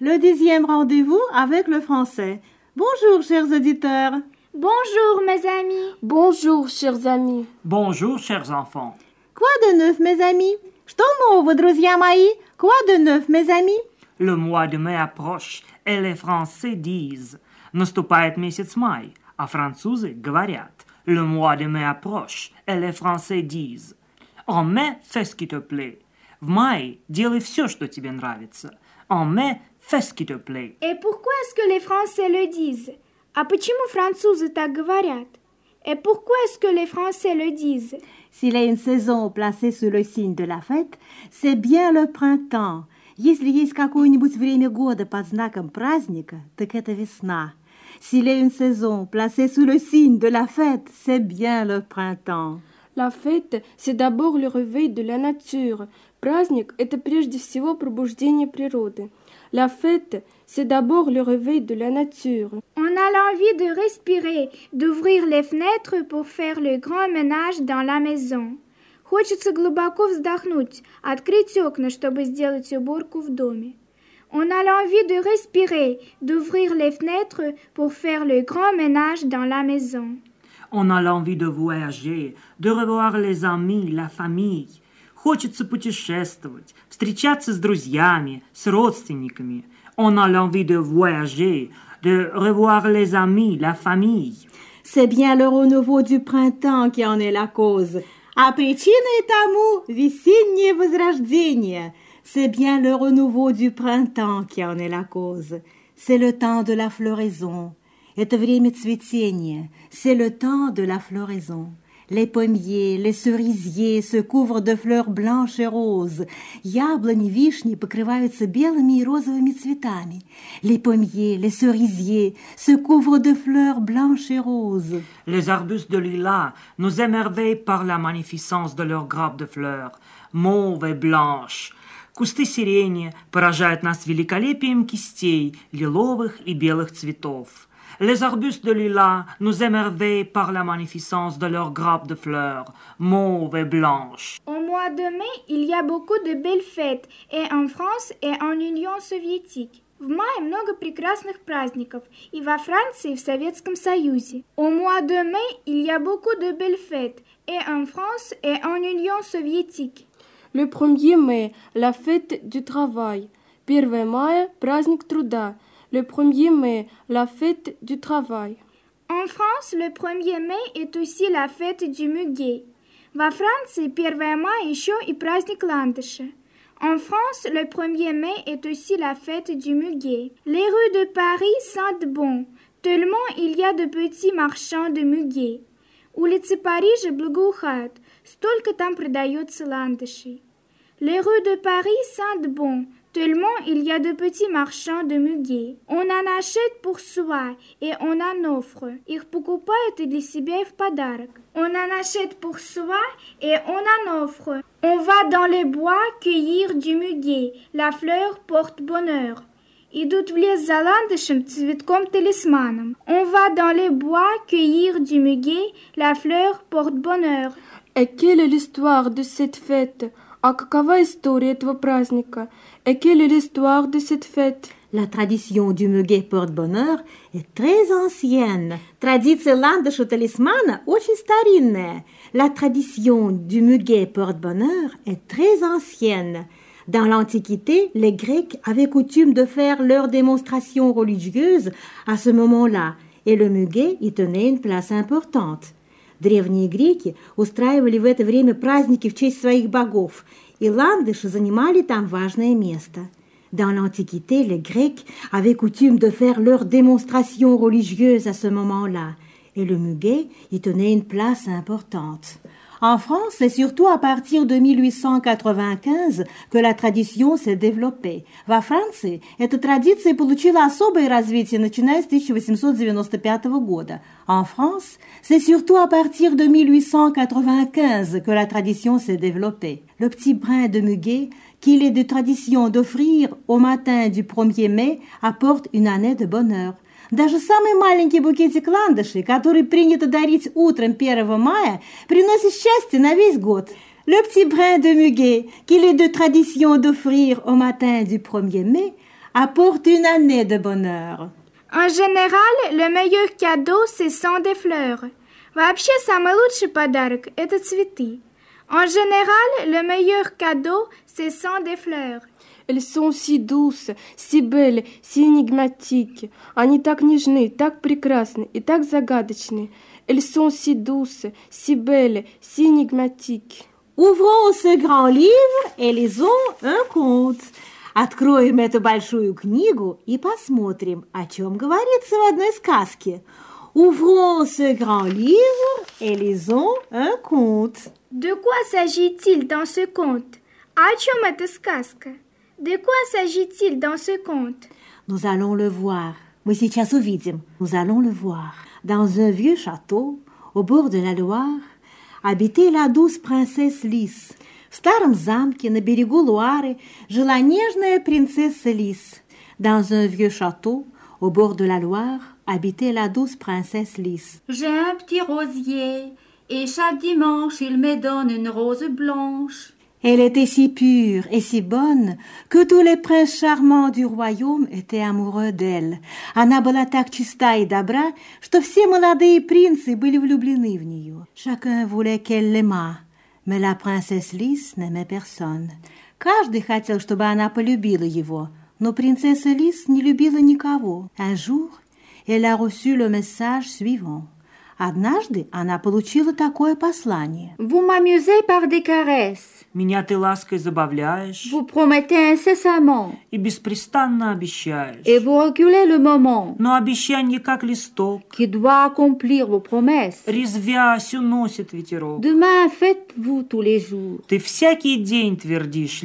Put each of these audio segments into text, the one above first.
le dixième rendez-vous avec le français. Bonjour, chers auditeurs. Bonjour, mes amis. Bonjour, chers amis. Bonjour, chers enfants. Quoi de neuf, mes amis Что нового, друзья мои Quoi de neuf, mes amis Le mois de mai approche, et les Français disent «Наступает месяц май», а французы говорят «Le mois de mai approche», et les Français disent «En mai, fais ce qui te plaît». В мае делай все, что тебе нравится. En mai, fais ce qui te plaît. Et pourquoi est-ce que les Français le disent А почему французы так говорят Et pourquoi est-ce que les Français le disent S'il est une saison placée sous le signe de la fête, c'est bien le printemps. Если есть какое-нибудь время года под знаком праздника, так это весна. S'il est une saison placée sous le signe de la fête, c'est bien le printemps. La fête, c'est d'abord le réveil de la nature. Праздник – это прежде всего пробуждение природы. La fête, c'est d'abord le réveil de la nature. On a l'envie de respirer, d'ouvrir les fenêtres pour faire le grand ménage dans la maison. Хочется глубоко вздохнуть, открыть окна, чтобы сделать уборку в доме. On a l'envie de respirer, d'ouvrir les fenêtres pour faire le grand ménage dans la maison. On a l'envie de voyager, de revoir les amis, la famille. Хочется путешествовать, встречаться с друзьями, с родственниками. On a l'envie de voyager, de revoir les amis, la famille. C'est bien le renouveau du printemps qui en est la cause. А причиной тому весеннее возрождение. C'est bien le renouveau du printemps qui en est la cause. C'est le temps de la floraison. Это время цветения. C'est le temps de la floraison. Les pommiers, les cerisiers se couvrent de fleurs blanches et roses. Яблони, вишни покрываются белыми и розовыми цветами. Les pommiers, les cerisiers se couvrent de fleurs blanches et roses. Les arbustes de lilas nous émerveillent par la magnificence de leurs grappes de fleurs, mauves et blanches. Кусты сирени поражают нас великолепием кистей лиловых и белых цветов. Les arbustes de lilas nous émerveillent par la magnificence de leurs grappes de fleurs, mauves et blanches. Au mois de mai, il y a beaucoup de belles fêtes et en France et en Union soviétique. В мае много прекрасных праздников и во Франции, и в Советском Союзе. Au mois de mai, il y a beaucoup de belles fêtes et en France et en Union soviétique. Le 1er mai – la fête du travail. 1 мая – праздник труда. Le 1er mai – la fête du travail. En France, le 1er mai est aussi la fête du muguet. Во Франции 1 мая еще и праздник ландыша. En France, le 1er mai est aussi la fête du muguet. Les rues de Paris sentent bon. Tellement il y a de petits marchands de muguet. Улицы Парижа благоухают. Столько там продается ландышей. Les rues de Paris sentent bon. Tellement il y a de petits marchands de muguet. On en achète pour soi et on en offre. Их покупают и для себя и в подарок. On en achète pour soi et on en offre. On va dans les bois cueillir du muguet. La fleur porte bonheur. Идут в лес за ландышем, цветком-талисманом. On va dans les bois cueillir du muguet. La fleur porte bonheur. Et quelle est l'histoire de cette fête А какова история этого праздника? Et quelle est l'histoire de cette fête? La tradition du muguet porte-bonheur est très ancienne. Традиция ландыша талисмана очень старинная. La tradition du muguet porte-bonheur est très ancienne. Dans l'Antiquité, les Grecs avaient coutume de faire leurs démonstrations religieuses à ce moment-là, et le muguet y tenait une place importante. Древние греки устраивали в это время праздники в честь своих богов, и ландыши занимали там важное место. Dans l'Antiquité, les Grecs avaient coutume de faire leurs démonstrations religieuses à ce moment-là, et le muguet y tenait une place importante. En France, c'est surtout à partir de 1895 que la tradition s'est développée. Во Франции эта традиция получила особое развитие, начиная с 1895 года. En France, c'est surtout à partir de 1895 que la tradition s'est développée. Le petit brin de muguet qu'il est de tradition d'offrir au matin du 1er mai apporte une année de bonheur. Даже самый маленький букетик ландышей, который принято дарить утром 1 мая, приносит счастье на весь год. Le petit brin de muguet, qu'il est de tradition d'offrir au matin du 1er mai, apporte une année de bonheur. En général, le meilleur cadeau, c'est sans des fleurs. Вообще, самый лучший подарок – это цветы. En général, le meilleur cadeau, c'est sans des fleurs. Elles sont si douces, si belles, si énigmatiques. Они так нежны, так прекрасны и так загадочны. Elles sont si douces, si belles, si énigmatiques. Ouvrons ce grand livre et lisons un conte. Откроем эту большую книгу и посмотрим, о чем говорится в одной сказке. Ouvrons ce grand livre et lisons un conte. De quoi s'agit-il dans ce conte? О чем эта сказка? De quoi s'agit-il dans ce conte? Nous allons le voir. Мы сейчас увидим. Nous allons le voir. Dans un vieux château, au bord de la Loire, habitait la douce princesse Lys. В старом замке на берегу Луары жила нежная принцесса Лис. Dans un vieux château, au bord de la Loire, habitait la douce princesse Lys. J'ai un petit rosier, et chaque dimanche il me donne une rose blanche. Elle était si pure et si bonne que tous les princes charmants du royaume étaient amoureux d'elle. Она была так чиста и добра, что все молодые принцы были влюблены в нее. Chacun voulait qu'elle l'aimât, mais la princesse Lys n'aimait personne. Каждый хотел, чтобы она полюбила его, но принцесса Лис не любила никого. Un jour, elle a reçu le message suivant. Однажды она получила такое послание. Vous m'amusez par des caresses. Меня ты лаской забавляешь Vous promettez incessamment, и беспрестанно обещаешь. et vous reculez le moment Но обещанье как листок, qui doit accomplir vos promesses. резвясь уносит ветерок. Demain, faites-vous tous les jours. Ты всякий день твердишь,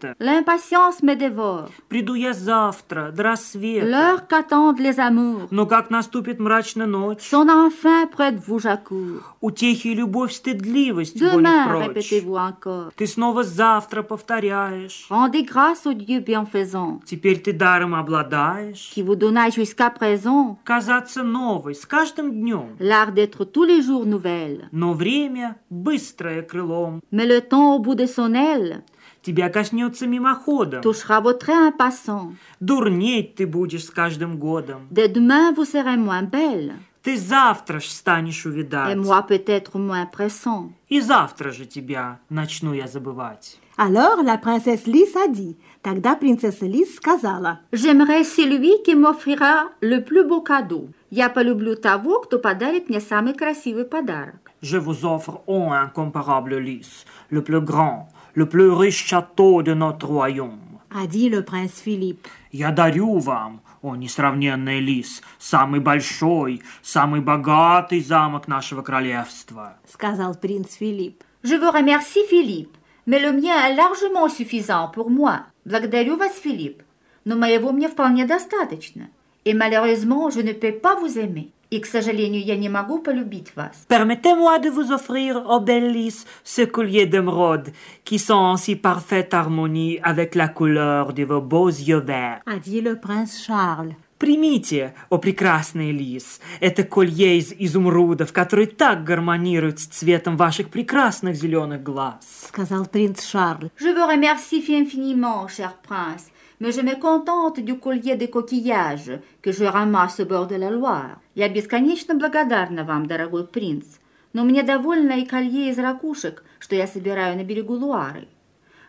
Лилетта. L'impatience me dévore. Приду я завтра, до рассвета. L'heure qu'attendent les amours Но как наступит мрачная ночь, sont enfin près de vous j'accours. утехи и любовь, стыдливость гонят Demain, прочь. répétez-vous encore. Ты снова завтра повторяешь. Rendez grâce au Dieu bienfaisant, Теперь ты даром обладаешь. qui vous donna jusqu'à présent Казаться новой с каждым днем. l'art d'être tous les jours nouvelle. Но время быстрое крылом. Mais le temps, au bout de son aile, Тебя коснется мимоходом. touchera votre train passant. Дурнеть ты будешь с каждым годом. Dès demain, vous serez moins belle, Ты завтра ж станешь et увидать. moi peut-être moins pressant. И завтра же тебя начну я забывать. Alors la princesse Lys a dit. Тогда принцесса Лис сказала. J'aimerais celui qui m'offrira le plus beau cadeau. Я полюблю того, кто подарит мне самый красивый подарок. Je vous offre, ô incomparable lys, le plus grand, le plus riche château de notre royaume. a dit le prince Philippe. Я дарю вам, о несравненный лис, самый большой, самый богатый замок нашего королевства. сказал принц Филипп. Je vous remercie, Philippe, mais le mien est largement suffisant pour moi. Благодарю вас, Филипп, но моего мне вполне достаточно. И malheureusement, je ne peux pas vous aimer. И, к сожалению, я не могу полюбить вас. Permettez-moi de vous offrir, ô belle lys, ce collier d'émeraude, qui sont en si parfaite harmonie avec la couleur de vos beaux yeux verts. a dit le prince Charles. Примите, о прекрасный лис, это колье из изумрудов, который так гармонирует с цветом ваших прекрасных зеленых глаз. сказал принц Шарль. Je vous remercie infiniment, cher prince, mais je me contente du collier de coquillages que je ramasse au bord de la Loire. Я бесконечно благодарна вам, дорогой принц, но мне довольно и колье из ракушек, что я собираю на берегу Луары.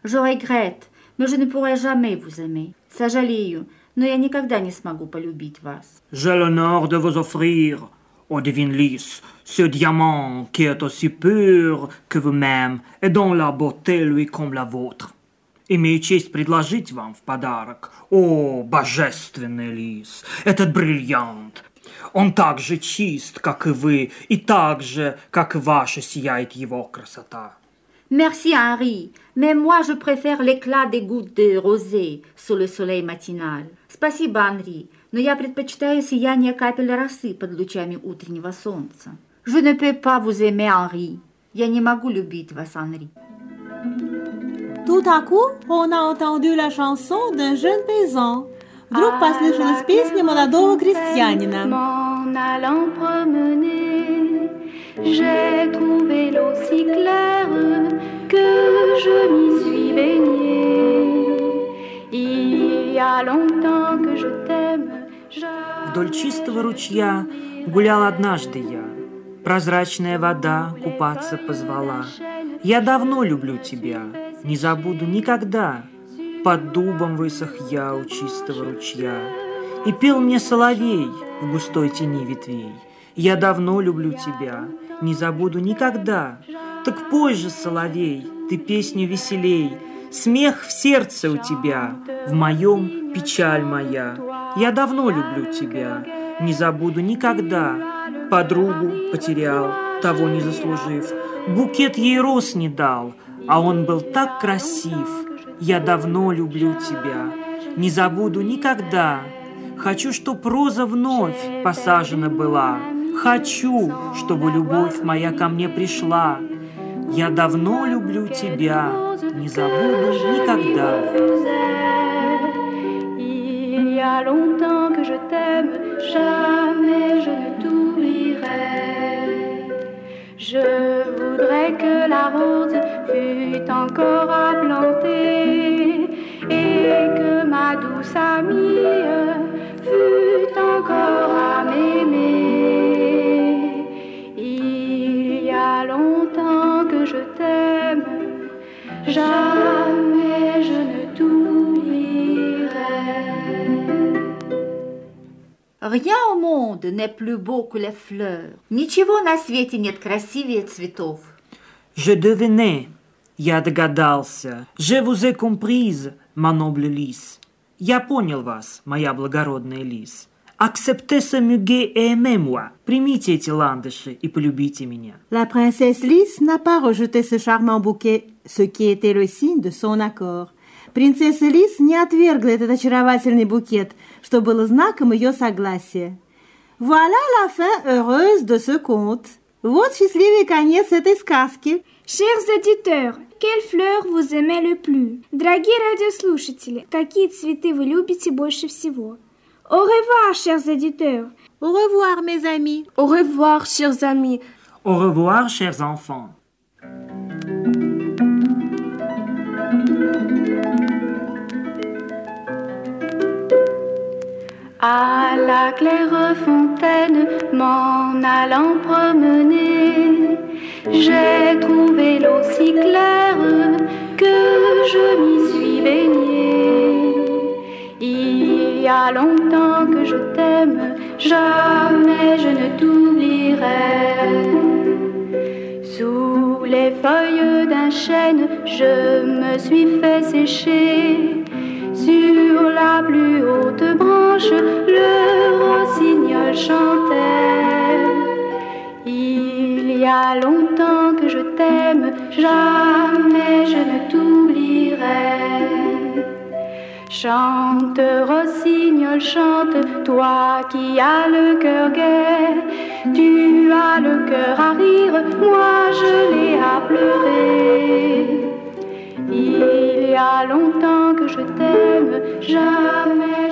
Je regrette, mais je ne pourrai jamais vous aimer. Сожалею, но я никогда не смогу полюбить вас. J'ai l'honneur de vous offrir, ô divine lys, ce diamant qui est aussi pur que vous-même et dont la beauté lui comme la vôtre. Имею честь предложить вам в подарок, о божественный лис, этот бриллиант. Он так же чист, как и вы, и так же, как и ваша, сияет его красота. Merci Henri, mais moi je préfère l'éclat des gouttes de rosée sous le soleil matinal. Спасибо, Анри, но я предпочитаю сияние капель росы под лучами утреннего солнца. Je ne peux pas vous aimer, Henri. Я не могу любить вас, Анри. Tout à coup, on a entendu la chanson d'un jeune paysan. Вдруг послышалась песня молодого крестьянина. M'en allant promener, j'ai trouvé l'eau si claire que je m'y suis baignée. Il y a a longtemps que je t'aime. Вдоль чистого ручья гулял однажды я. Прозрачная вода купаться позвала. Я давно люблю тебя, не забуду никогда. Под дубом высох я у чистого ручья. И пел мне соловей в густой тени ветвей. Я давно люблю тебя, не забуду никогда. Так пой же, соловей, ты песню веселей, Смех в сердце у тебя, в моем печаль моя. Я давно люблю тебя, не забуду никогда. Подругу потерял, того не заслужив. Букет ей роз не дал, а он был так красив. Я давно люблю тебя, не забуду никогда. Хочу, чтоб роза вновь посажена была. Хочу, чтобы любовь моя ко мне пришла. Я давно люблю тебя, не забуду никогда. Il y a longtemps que je t'aime, la rose fût encore à planter et que ma douce amie fût encore à m'aimer. Il y a longtemps que je t'aime, jamais je ne t'oublierai. Rien au monde n'est plus beau que les fleurs. Ничего на свете нет красивее цветов. Je devenais, я догадался. Je vous ai comprise, ma noble lys. Я понял вас, моя благородная лис. Acceptez ce muguet et aimez-moi. Примите эти ландыши и полюбите меня. La princesse Lys n'a pas rejeté ce charmant bouquet, ce qui était le signe de son accord. Принцесса Лис не отвергла этот очаровательный букет, что было знаком ее согласия. Voilà la fin heureuse de ce conte. Вот счастливый конец этой сказки. Chers auditeurs, quelle fleur vous aimez le plus? Дорогие радиослушатели, какие цветы вы любите больше всего? Au revoir, chers auditeurs. Au revoir, mes amis. Au revoir, chers amis. Au revoir, chers enfants. À la claire fontaine, m'en allant promener, j'ai trouvé l'eau si claire que je m'y suis baignée. Il y a longtemps que je t'aime, jamais je ne t'oublierai. Sous les feuilles d'un chêne, je me suis fait sécher. Sur la plus haute le rossignol chantait. Il y a longtemps que je t'aime, jamais je ne t'oublierai. Chante, rossignol, chante, toi qui as le cœur gai. Tu as le cœur à rire, moi je l'ai à pleurer. Il y a longtemps que je t'aime, jamais